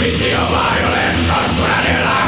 Beat your violence not granular